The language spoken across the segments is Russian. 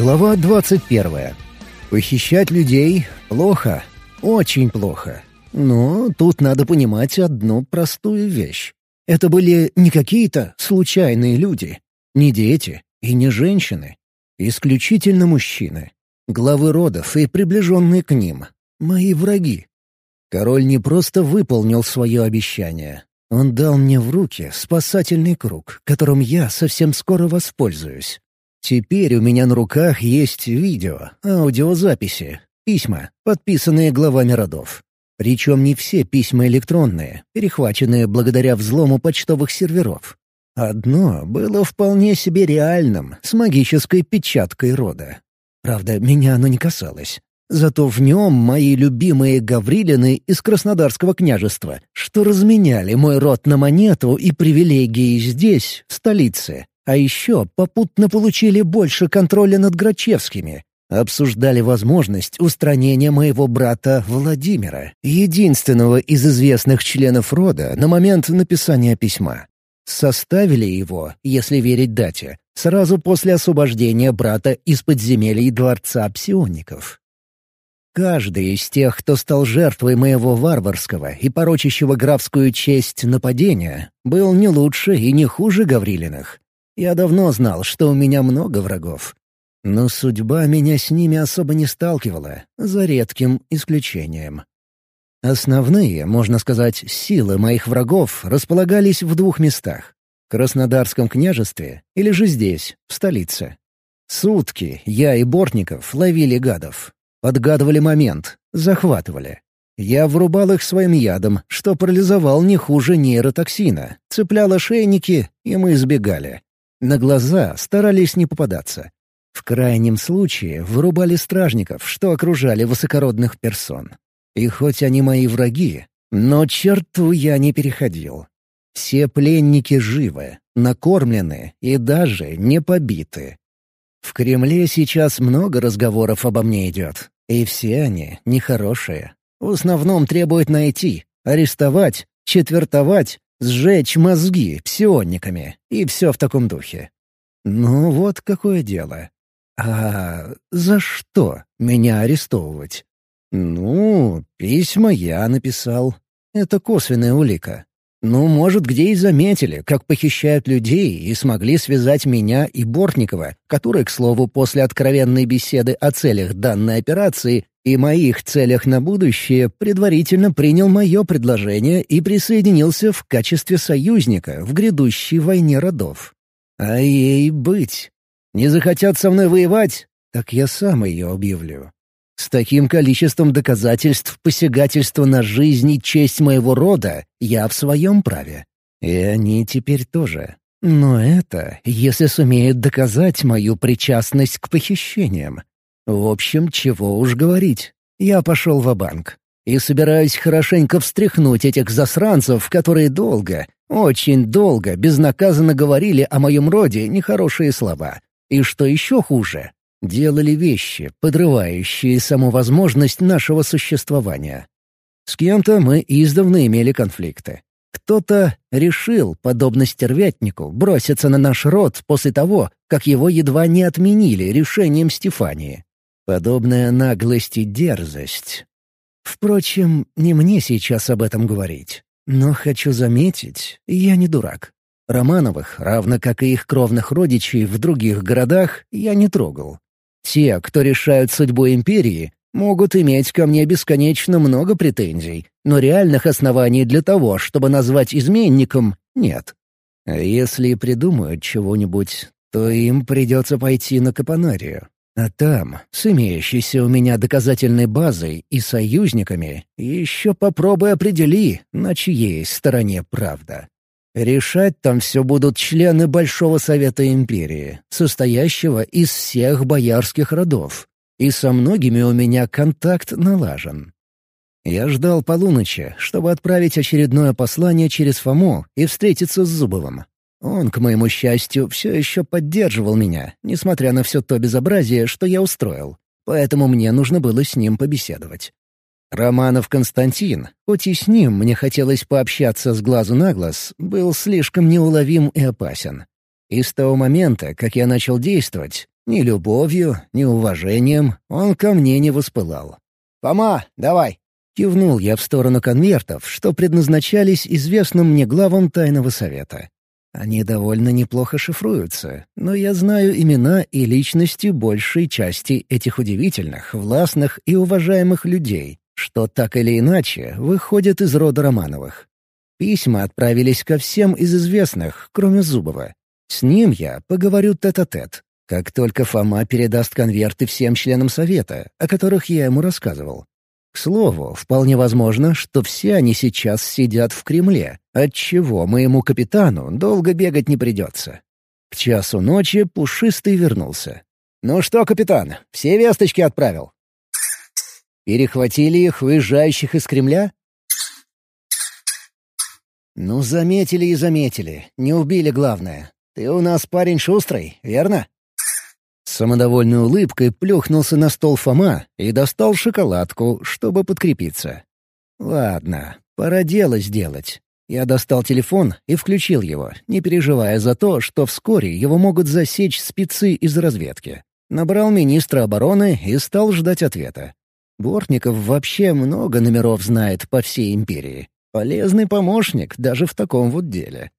Глава 21. Похищать людей — плохо. Очень плохо. Но тут надо понимать одну простую вещь. Это были не какие-то случайные люди, не дети и не женщины. Исключительно мужчины. Главы родов и приближенные к ним. Мои враги. Король не просто выполнил свое обещание. Он дал мне в руки спасательный круг, которым я совсем скоро воспользуюсь. Теперь у меня на руках есть видео, аудиозаписи, письма, подписанные главами родов. Причем не все письма электронные, перехваченные благодаря взлому почтовых серверов. Одно было вполне себе реальным, с магической печаткой рода. Правда, меня оно не касалось. Зато в нем мои любимые Гаврилины из Краснодарского княжества, что разменяли мой род на монету и привилегии здесь, в столице, а еще попутно получили больше контроля над Грачевскими. Обсуждали возможность устранения моего брата Владимира, единственного из известных членов рода на момент написания письма. Составили его, если верить дате, сразу после освобождения брата из подземелий дворца псиоников. Каждый из тех, кто стал жертвой моего варварского и порочащего графскую честь нападения, был не лучше и не хуже Гаврилиных. Я давно знал, что у меня много врагов. Но судьба меня с ними особо не сталкивала, за редким исключением. Основные, можно сказать, силы моих врагов располагались в двух местах — в Краснодарском княжестве или же здесь, в столице. Сутки я и Бортников ловили гадов. Подгадывали момент, захватывали. Я врубал их своим ядом, что парализовал не хуже нейротоксина, цеплял ошейники, и мы избегали. На глаза старались не попадаться. В крайнем случае вырубали стражников, что окружали высокородных персон. И хоть они мои враги, но черту я не переходил. Все пленники живы, накормлены и даже не побиты. В Кремле сейчас много разговоров обо мне идет, и все они нехорошие. В основном требуют найти, арестовать, четвертовать Сжечь мозги псионниками и все в таком духе. Ну вот какое дело. А за что меня арестовывать? Ну, письма я написал. Это косвенная улика. Ну, может, где и заметили, как похищают людей, и смогли связать меня и Бортникова, который, к слову, после откровенной беседы о целях данной операции и моих целях на будущее предварительно принял мое предложение и присоединился в качестве союзника в грядущей войне родов. А ей быть. Не захотят со мной воевать, так я сам ее объявлю. С таким количеством доказательств посягательства на жизнь и честь моего рода я в своем праве. И они теперь тоже. Но это, если сумеют доказать мою причастность к похищениям. В общем, чего уж говорить. Я пошел в банк и собираюсь хорошенько встряхнуть этих засранцев, которые долго, очень долго безнаказанно говорили о моем роде нехорошие слова. И что еще хуже, делали вещи, подрывающие саму возможность нашего существования. С кем-то мы издавна имели конфликты. Кто-то решил, подобно стервятнику, броситься на наш род после того, как его едва не отменили решением Стефании. Подобная наглость и дерзость. Впрочем, не мне сейчас об этом говорить. Но хочу заметить, я не дурак. Романовых, равно как и их кровных родичей в других городах, я не трогал. Те, кто решают судьбу империи, могут иметь ко мне бесконечно много претензий, но реальных оснований для того, чтобы назвать изменником, нет. А если придумают чего-нибудь, то им придется пойти на Капонарию. А там, с имеющейся у меня доказательной базой и союзниками, еще попробуй определи, на чьей стороне правда. Решать там все будут члены Большого Совета Империи, состоящего из всех боярских родов. И со многими у меня контакт налажен. Я ждал полуночи, чтобы отправить очередное послание через Фому и встретиться с Зубовым. Он, к моему счастью, все еще поддерживал меня, несмотря на все то безобразие, что я устроил. Поэтому мне нужно было с ним побеседовать. Романов Константин, хоть и с ним мне хотелось пообщаться с глазу на глаз, был слишком неуловим и опасен. И с того момента, как я начал действовать, Ни любовью, ни уважением он ко мне не воспылал. «Фома, давай!» Кивнул я в сторону конвертов, что предназначались известным мне главам тайного совета. Они довольно неплохо шифруются, но я знаю имена и личности большей части этих удивительных, властных и уважаемых людей, что так или иначе выходят из рода Романовых. Письма отправились ко всем из известных, кроме Зубова. С ним я поговорю тет-а-тет, -тет, как только Фома передаст конверты всем членам совета, о которых я ему рассказывал. К слову, вполне возможно, что все они сейчас сидят в Кремле, отчего моему капитану долго бегать не придется. К часу ночи Пушистый вернулся. «Ну что, капитан, все весточки отправил?» «Перехватили их, выезжающих из Кремля?» «Ну, заметили и заметили. Не убили, главное. Ты у нас парень шустрый, верно?» Самодовольной улыбкой плюхнулся на стол Фома и достал шоколадку, чтобы подкрепиться. «Ладно, пора дело сделать». Я достал телефон и включил его, не переживая за то, что вскоре его могут засечь спецы из разведки. Набрал министра обороны и стал ждать ответа. Бортников вообще много номеров знает по всей империи. Полезный помощник даже в таком вот деле.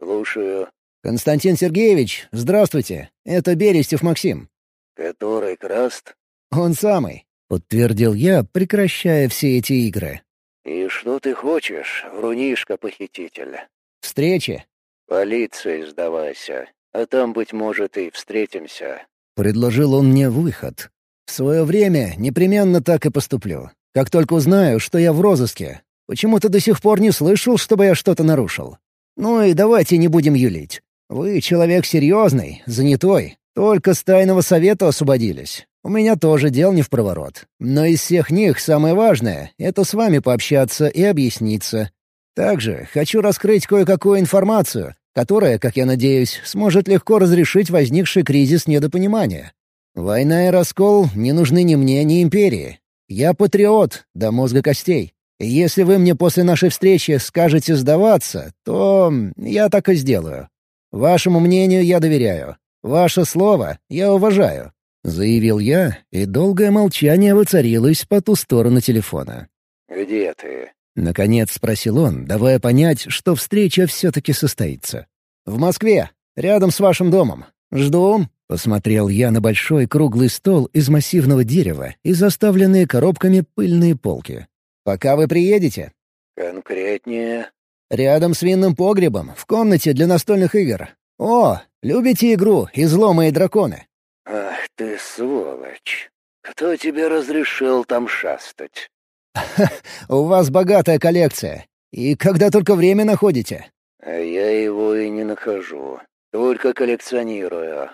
«Слушаю», «Константин Сергеевич, здравствуйте. Это Берестев Максим». «Который Краст?» «Он самый», — подтвердил я, прекращая все эти игры. «И что ты хочешь, врунишка-похититель?» «Встречи». «Полиции сдавайся, а там, быть может, и встретимся». Предложил он мне выход. «В свое время непременно так и поступлю. Как только узнаю, что я в розыске. Почему-то до сих пор не слышал, чтобы я что-то нарушил. Ну и давайте не будем юлить. Вы человек серьезный, занятой. Только с тайного совета освободились. У меня тоже дел не в проворот. Но из всех них самое важное — это с вами пообщаться и объясниться. Также хочу раскрыть кое-какую информацию, которая, как я надеюсь, сможет легко разрешить возникший кризис недопонимания. Война и раскол не нужны ни мне, ни империи. Я патриот до мозга костей. Если вы мне после нашей встречи скажете сдаваться, то я так и сделаю. Вашему мнению я доверяю. Ваше слово я уважаю», — заявил я, и долгое молчание воцарилось по ту сторону телефона. «Где ты?» — наконец спросил он, давая понять, что встреча все-таки состоится. «В Москве, рядом с вашим домом. Жду». Посмотрел я на большой круглый стол из массивного дерева и заставленные коробками пыльные полки. «Пока вы приедете?» «Конкретнее?» Рядом с винным погребом, в комнате для настольных игр. О, любите игру «Изломы и драконы»?» «Ах ты сволочь! Кто тебе разрешил там шастать?» «У вас богатая коллекция. И когда только время находите?» «А я его и не нахожу. Только коллекционирую.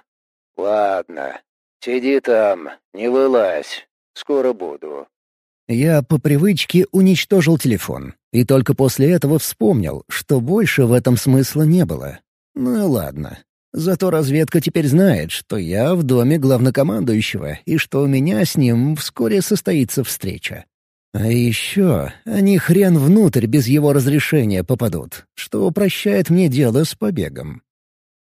Ладно, сиди там, не вылазь. Скоро буду». Я по привычке уничтожил телефон, и только после этого вспомнил, что больше в этом смысла не было. Ну ладно. Зато разведка теперь знает, что я в доме главнокомандующего и что у меня с ним вскоре состоится встреча. А еще они хрен внутрь без его разрешения попадут, что упрощает мне дело с побегом.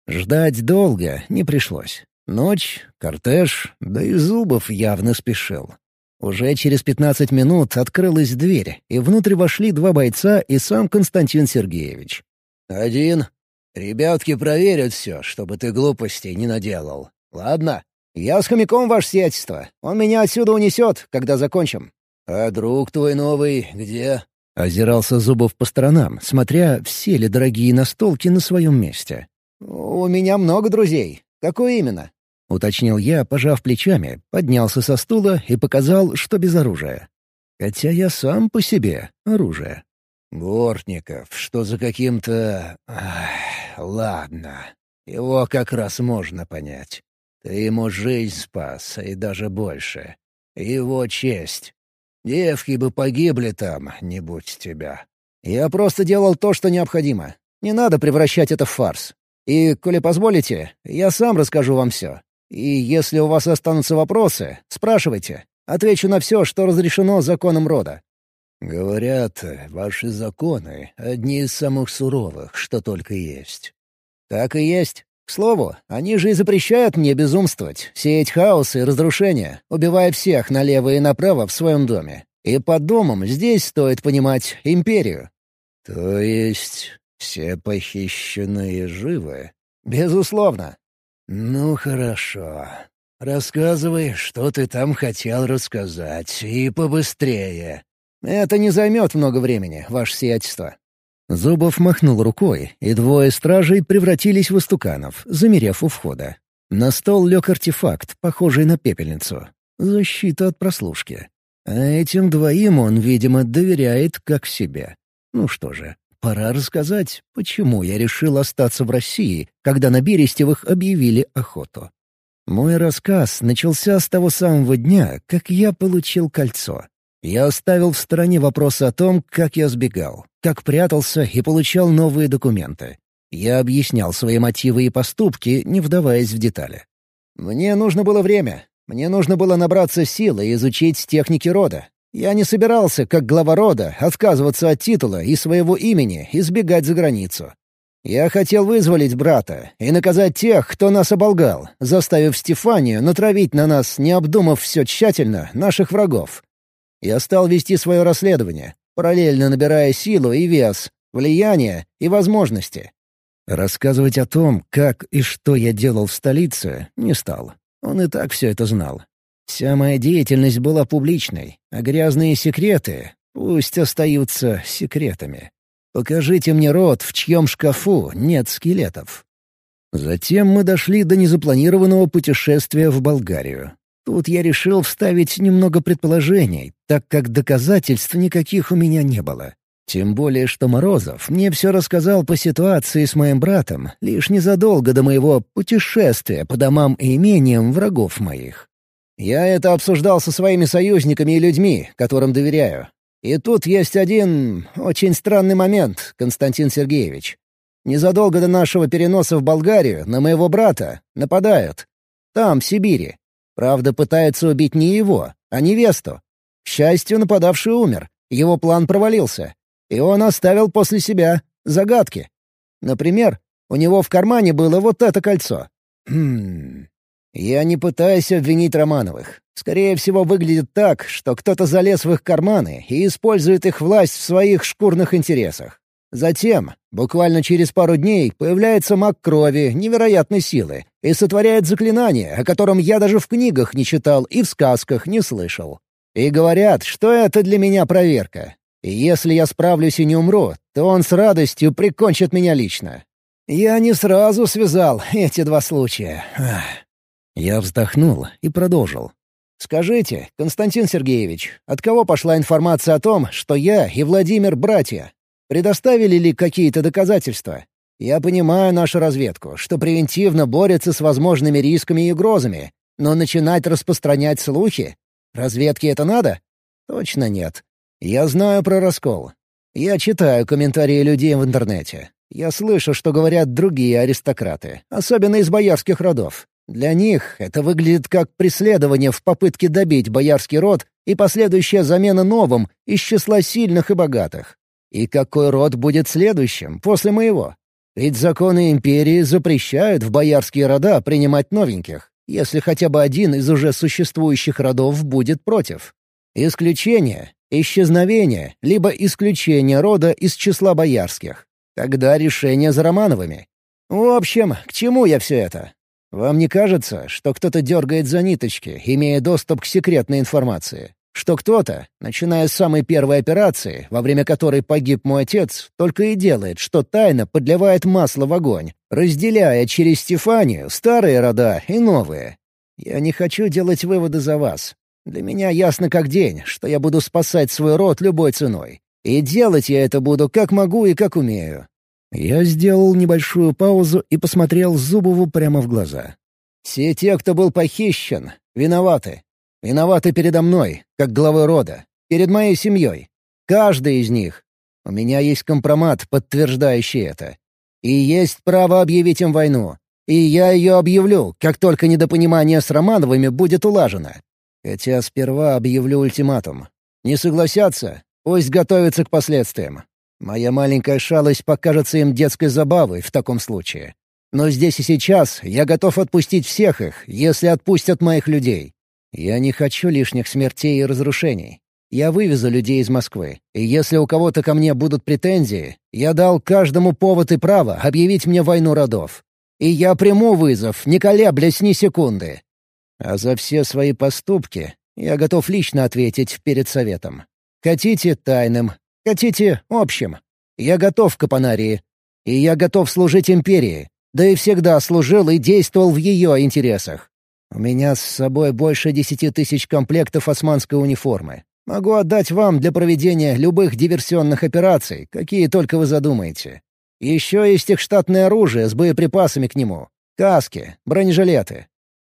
Ждать долго не пришлось. Ночь, кортеж, да и Зубов явно спешил. Уже через пятнадцать минут открылась дверь, и внутрь вошли два бойца и сам Константин Сергеевич. «Один. Ребятки проверят все, чтобы ты глупостей не наделал. Ладно? Я с хомяком, ваше сиятельство. Он меня отсюда унесет, когда закончим». «А друг твой новый где?» Озирался Зубов по сторонам, смотря, все ли дорогие настолки на своем месте. «У меня много друзей. Какой именно?» — уточнил я, пожав плечами, поднялся со стула и показал, что без оружия. Хотя я сам по себе оружие. «Бортников, что за каким-то... ладно, его как раз можно понять. Ты ему жизнь спас, и даже больше. Его честь. Девки бы погибли там, не будь тебя. Я просто делал то, что необходимо. Не надо превращать это в фарс. И, коли позволите, я сам расскажу вам все. И если у вас останутся вопросы, спрашивайте. Отвечу на все, что разрешено законом рода». «Говорят, ваши законы — одни из самых суровых, что только есть». «Так и есть. К слову, они же и запрещают мне безумствовать, сеять хаос и разрушения, убивая всех налево и направо в своем доме. И под домом здесь стоит понимать империю. То есть все похищенные живы? Безусловно. Ну хорошо. Рассказывай, что ты там хотел рассказать, и побыстрее. Это не займет много времени, ваше сиятельство. Зубов махнул рукой, и двое стражей превратились в истуканов, замерев у входа. На стол лег артефакт, похожий на пепельницу. Защита от прослушки. А этим двоим он, видимо, доверяет как себе. Ну что же, пора рассказать, почему я решил остаться в России, когда на Берестевых объявили охоту. Мой рассказ начался с того самого дня, как я получил кольцо. Я оставил в стороне вопросы о том, как я сбегал, как прятался и получал новые документы. Я объяснял свои мотивы и поступки, не вдаваясь в детали. Мне нужно было время. Мне нужно было набраться сил и изучить техники рода. Я не собирался, как глава рода, отказываться от титула и своего имени и сбегать за границу. Я хотел вызволить брата и наказать тех, кто нас оболгал, заставив Стефанию натравить на нас, не обдумав все тщательно, наших врагов. Я стал вести свое расследование, параллельно набирая силу и вес, влияние и возможности. Рассказывать о том, как и что я делал в столице, не стал. Он и так все это знал. Вся моя деятельность была публичной, а грязные секреты пусть остаются секретами. Покажите мне рот, в чьем шкафу нет скелетов. Затем мы дошли до незапланированного путешествия в Болгарию. Тут я решил вставить немного предположений, так как доказательств никаких у меня не было. Тем более, что Морозов мне все рассказал по ситуации с моим братом лишь незадолго до моего путешествия по домам и имениям врагов моих. Я это обсуждал со своими союзниками и людьми, которым доверяю, и тут есть один очень странный момент, Константин Сергеевич. Незадолго до нашего переноса в Болгарию на моего брата нападают. Там, в Сибири. Правда, пытаются убить не его, а невесту. К счастью, нападавший умер. Его план провалился. И он оставил после себя загадки. Например, у него в кармане было вот это кольцо. Хм... Я не пытаюсь обвинить Романовых. Скорее всего, выглядит так, что кто-то залез в их карманы и использует их власть в своих шкурных интересах. Затем, буквально через пару дней, появляется маг крови невероятной силы и сотворяет заклинание, о котором я даже в книгах не читал и в сказках не слышал. И говорят, что это для меня проверка. И если я справлюсь и не умру, то он с радостью прикончит меня лично. Я не сразу связал эти два случая. Я вздохнул и продолжил. «Скажите, Константин Сергеевич, от кого пошла информация о том, что я и Владимир — братья? Предоставили ли какие-то доказательства? Я понимаю нашу разведку, что превентивно борется с возможными рисками и угрозами, но начинать распространять слухи? Разведке это надо? Точно нет. Я знаю про раскол. Я читаю комментарии людей в интернете. Я слышу, что говорят другие аристократы, особенно из боярских родов. Для них это выглядит как преследование в попытке добить боярский род и последующая замена новым из числа сильных и богатых. И какой род будет следующим, после моего? Ведь законы империи запрещают в боярские рода принимать новеньких, если хотя бы один из уже существующих родов будет против. Исключение — исчезновение, либо исключение рода из числа боярских. Тогда решение за Романовыми. В общем, к чему я все это? Вам не кажется, что кто-то дергает за ниточки, имея доступ к секретной информации? Что кто-то, начиная с самой первой операции, во время которой погиб мой отец, только и делает, что тайно подливает масло в огонь, разделяя через Стефанию старые рода и новые. Я не хочу делать выводы за вас. Для меня ясно как день, что я буду спасать свой род любой ценой. И делать я это буду как могу и как умею. Я сделал небольшую паузу и посмотрел Зубову прямо в глаза. «Все те, кто был похищен, виноваты. Виноваты передо мной, как главой рода, перед моей семьей. Каждый из них. У меня есть компромат, подтверждающий это. И есть право объявить им войну. И я ее объявлю, как только недопонимание с Романовыми будет улажено. Хотя сперва объявлю ультиматум. Не согласятся, пусть готовятся к последствиям. Моя маленькая шалость покажется им детской забавой в таком случае. Но здесь и сейчас я готов отпустить всех их, если отпустят моих людей. Я не хочу лишних смертей и разрушений. Я вывезу людей из Москвы, и если у кого-то ко мне будут претензии, я дал каждому повод и право объявить мне войну родов. И я приму вызов, не колеблясь ни секунды. А за все свои поступки я готов лично ответить перед советом. Хотите — тайным, хотите — общим. Я готов к Апанарии. И я готов служить империи, да и всегда служил и действовал в ее интересах. У меня с собой больше десяти тысяч комплектов османской униформы. Могу отдать вам для проведения любых диверсионных операций, какие только вы задумаете. Еще есть их штатное оружие с боеприпасами к нему. Каски, бронежилеты.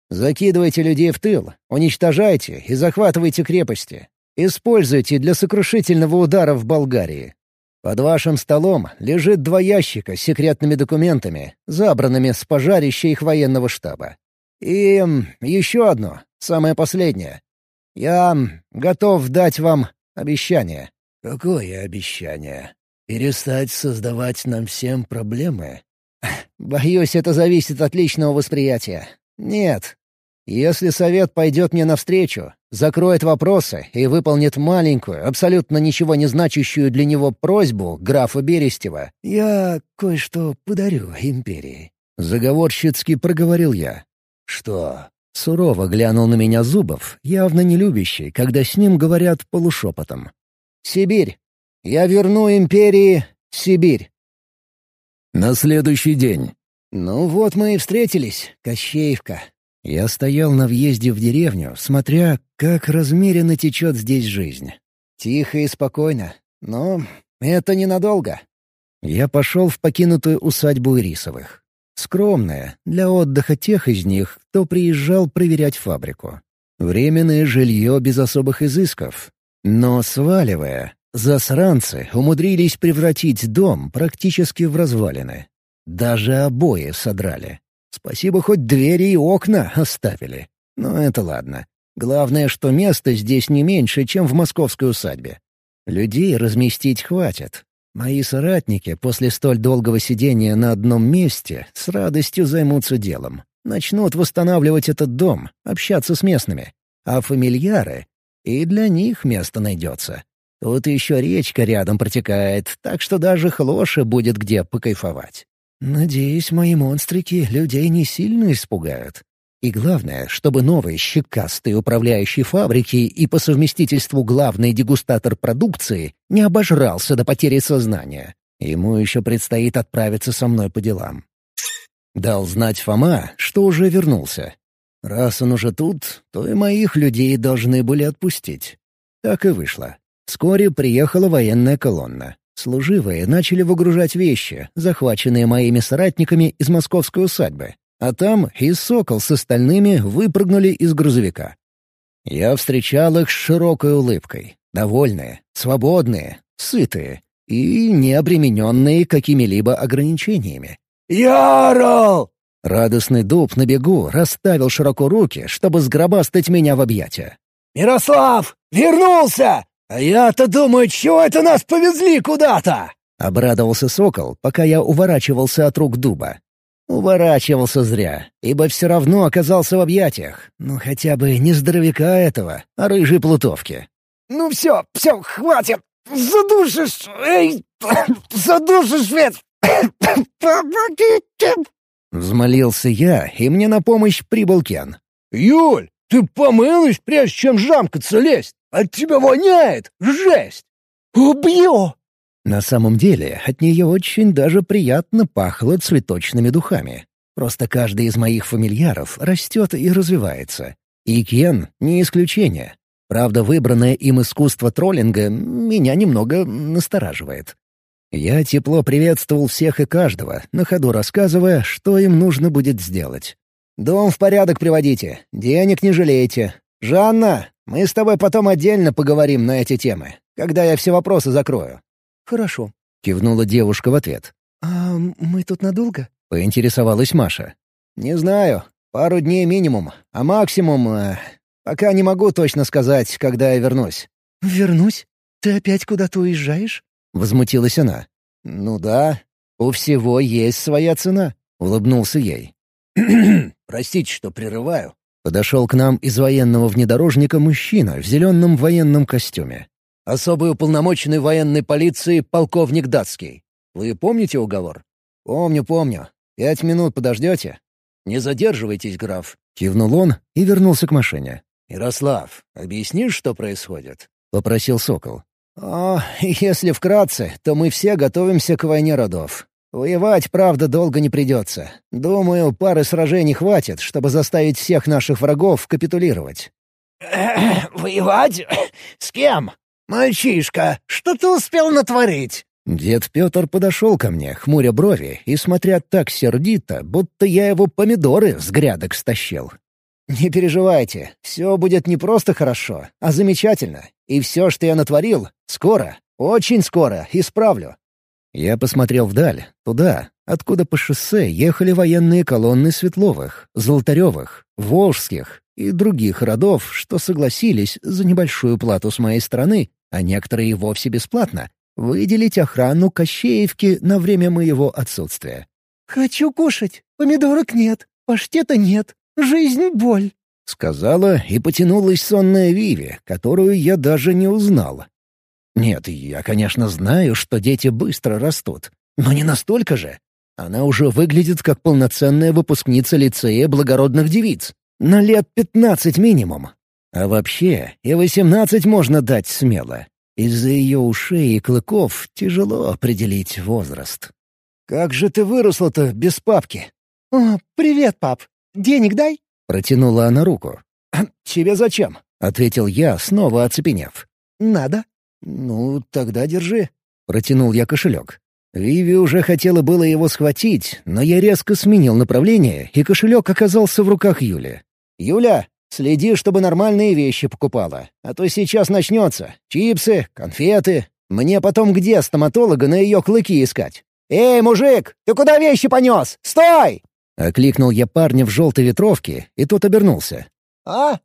Закидывайте людей в тыл, уничтожайте и захватывайте крепости. Используйте для сокрушительного удара в Болгарии. Под вашим столом лежит два ящика с секретными документами, забранными с пожарища их военного штаба. И еще одно, самое последнее. Я готов дать вам обещание». «Какое обещание? Перестать создавать нам всем проблемы?» «Боюсь, это зависит от личного восприятия. Нет. Если совет пойдет мне навстречу, закроет вопросы и выполнит маленькую, абсолютно ничего не значащую для него просьбу графа Берестева, я кое-что подарю империи». Заговорщицки проговорил я. «Что?» Сурово глянул на меня Зубов, явно не любящий, когда с ним говорят полушепотом. «Сибирь! Я верну империи Сибирь!» На следующий день. «Ну вот мы и встретились, Кощеевка». Я стоял на въезде в деревню, смотря, как размеренно течет здесь жизнь. Тихо и спокойно, но это ненадолго. Я пошел в покинутую усадьбу Ирисовых. Скромная, для отдыха тех из них, кто приезжал проверять фабрику. Временное жилье без особых изысков. Но сваливая, засранцы умудрились превратить дом практически в развалины. Даже обои содрали. Спасибо, хоть двери и окна оставили. Но это ладно. Главное, что места здесь не меньше, чем в московской усадьбе. Людей разместить хватит, Мои соратники после столь долгого сидения на одном месте с радостью займутся делом. Начнут восстанавливать этот дом, общаться с местными. А фамильяры? И для них место найдется. Тут еще речка рядом протекает, так что даже Хлоше будет где покайфовать. Надеюсь, мои монстрики людей не сильно испугают. И главное, чтобы новый щекастый управляющий фабрики и по совместительству главный дегустатор продукции не обожрался до потери сознания. Ему еще предстоит отправиться со мной по делам. Дал знать Фома, что уже вернулся. Раз он уже тут, то и моих людей должны были отпустить. Так и вышло. Вскоре приехала военная колонна. Служивые начали выгружать вещи, захваченные моими соратниками из московской усадьбы, а там и «Сокол» с остальными выпрыгнули из грузовика. Я встречал их с широкой улыбкой, довольные, свободные, сытые и не обремененные какими-либо ограничениями. «Ярл!» Радостный дуб на бегу расставил широко руки, чтобы сгробастать меня в объятия. «Мирослав! Вернулся! А я-то думаю, чего это нас повезли куда-то?» Обрадовался сокол, пока я уворачивался от рук дуба. Уворачивался зря, ибо все равно оказался в объятиях. Ну, хотя бы не здоровяка этого, а рыжей плутовки. «Ну все, все, хватит! Задушишь! Эй, задушишь, Свет! Помогите!» Взмолился я, и мне на помощь прибыл Кен. «Юль, ты помылась, прежде чем жамкаться лезть? От тебя воняет! Жесть!» «Убью!» На самом деле, от нее очень даже приятно пахло цветочными духами. Просто каждый из моих фамильяров растет и развивается. И Кен — не исключение. Правда, выбранное им искусство троллинга меня немного настораживает. Я тепло приветствовал всех и каждого, на ходу рассказывая, что им нужно будет сделать. «Дом в порядок приводите, денег не жалейте. Жанна, мы с тобой потом отдельно поговорим на эти темы, когда я все вопросы закрою. «Хорошо», — кивнула девушка в ответ. «А мы тут надолго?» — поинтересовалась Маша. «Не знаю. Пару дней минимум, а максимум... Э, пока не могу точно сказать, когда я вернусь». «Вернусь? Ты опять куда-то уезжаешь?» — возмутилась она. «Ну да. У всего есть своя цена», — улыбнулся ей. «Простите, что прерываю». Подошел к нам из военного внедорожника мужчина в зеленом военном костюме. «Особый уполномоченный военной полиции полковник Датский. Вы помните уговор?» «Помню, помню. Пять минут подождете?» «Не задерживайтесь, граф», — кивнул он и вернулся к машине. «Ярослав, объяснишь, что происходит?» — попросил Сокол. «О, если вкратце, то мы все готовимся к войне родов. Воевать, правда, долго не придется. Думаю, пары сражений хватит, чтобы заставить всех наших врагов капитулировать». «Воевать? С кем? Мальчишка, что ты успел натворить?» Дед Петр подошел ко мне, хмуря брови, и смотря так сердито, будто я его помидоры с грядок стащил. «Не переживайте, все будет не просто хорошо, а замечательно. И все, что я натворил, скоро, очень скоро исправлю». Я посмотрел вдаль, туда, откуда по шоссе ехали военные колонны Светловых, Золотаревых, Волжских и других родов, что согласились за небольшую плату с моей стороны, а некоторые и вовсе бесплатно, выделить охрану Кощеевки на время моего отсутствия. «Хочу кушать. Помидорок нет, паштета нет, Жизнь — боль», — сказала и потянулась сонная Виви, которую я даже не узнал. Нет, я, конечно, знаю, что дети быстро растут, но не настолько же. Она уже выглядит как полноценная выпускница лицея благородных девиц. На лет пятнадцать минимум. А вообще, и восемнадцать можно дать смело. Из-за ее ушей и клыков тяжело определить возраст. «Как же ты выросла-то без папки?» «О, привет, пап. Денег дай?» — протянула она руку. «Тебе зачем?» — ответил я, снова оцепенев. «Надо». «Ну, тогда держи». Протянул я кошелек. Виви уже хотела было его схватить, но я резко сменил направление, и кошелек оказался в руках Юли. «Юля, следи, чтобы нормальные вещи покупала, а то сейчас начнется. Чипсы, конфеты. Мне потом где стоматолога на ее клыки искать? Эй, мужик, ты куда вещи понес? Стой!» Окликнул я парня в желтой ветровке, и тот обернулся. «А?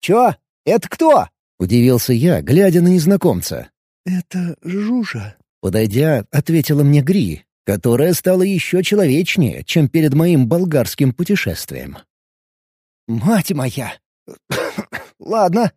Чё? Это кто?» — удивился я, глядя на незнакомца. «Это Жужа», — подойдя, ответила мне Гри, которая стала еще человечнее, чем перед моим болгарским путешествием. «Мать моя! Ладно,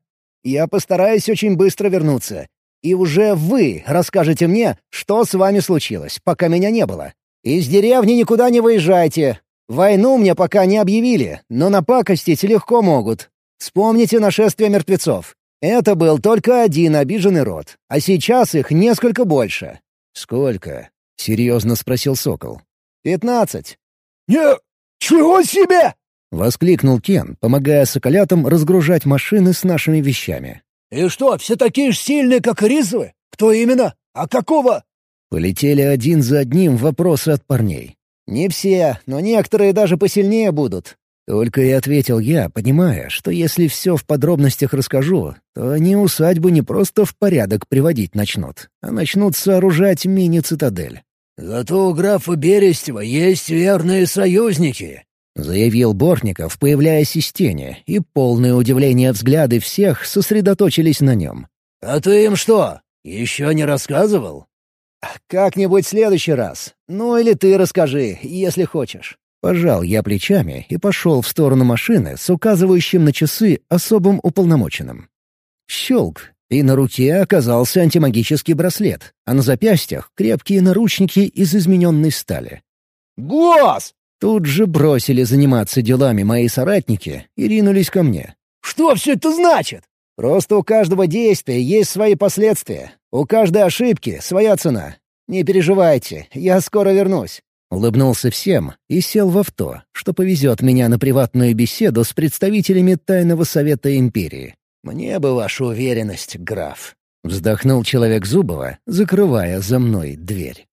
я постараюсь очень быстро вернуться. И уже вы расскажете мне, что с вами случилось, пока меня не было. Из деревни никуда не выезжайте, Войну мне пока не объявили, но напакостить легко могут. Вспомните нашествие мертвецов. Это был только один обиженный род, а сейчас их несколько больше». «Сколько?» — серьезно спросил Сокол. «Пятнадцать». «Не... чего себе!» — воскликнул Кен, помогая соколятам разгружать машины с нашими вещами. «И что, все такие же сильные, как Ризовы? Кто именно? А какого?» Полетели один за одним вопросы от парней. «Не все, но некоторые даже посильнее будут». Только и ответил я, понимая, что если все в подробностях расскажу, то они усадьбу не просто в порядок приводить начнут, а начнут сооружать мини-цитадель. «Зато у графа Берестева есть верные союзники», — заявил Бортников, появляясь из тени, и полное удивление взгляды всех сосредоточились на нем. «А ты им что, еще не рассказывал?» «Как-нибудь в следующий раз. Ну или ты расскажи, если хочешь». Пожал я плечами и пошел в сторону машины с указывающим на часы особым уполномоченным. Щелк, и на руке оказался антимагический браслет, а на запястьях — крепкие наручники из измененной стали. «Гос!» Тут же бросили заниматься делами мои соратники и ринулись ко мне. «Что все это значит?» «Просто у каждого действия есть свои последствия. У каждой ошибки своя цена. Не переживайте, я скоро вернусь». Улыбнулся всем и сел в авто, что повезет меня на приватную беседу с представителями Тайного Совета Империи. «Мне бы ваша уверенность, граф», — вздохнул человек Зубова, закрывая за мной дверь.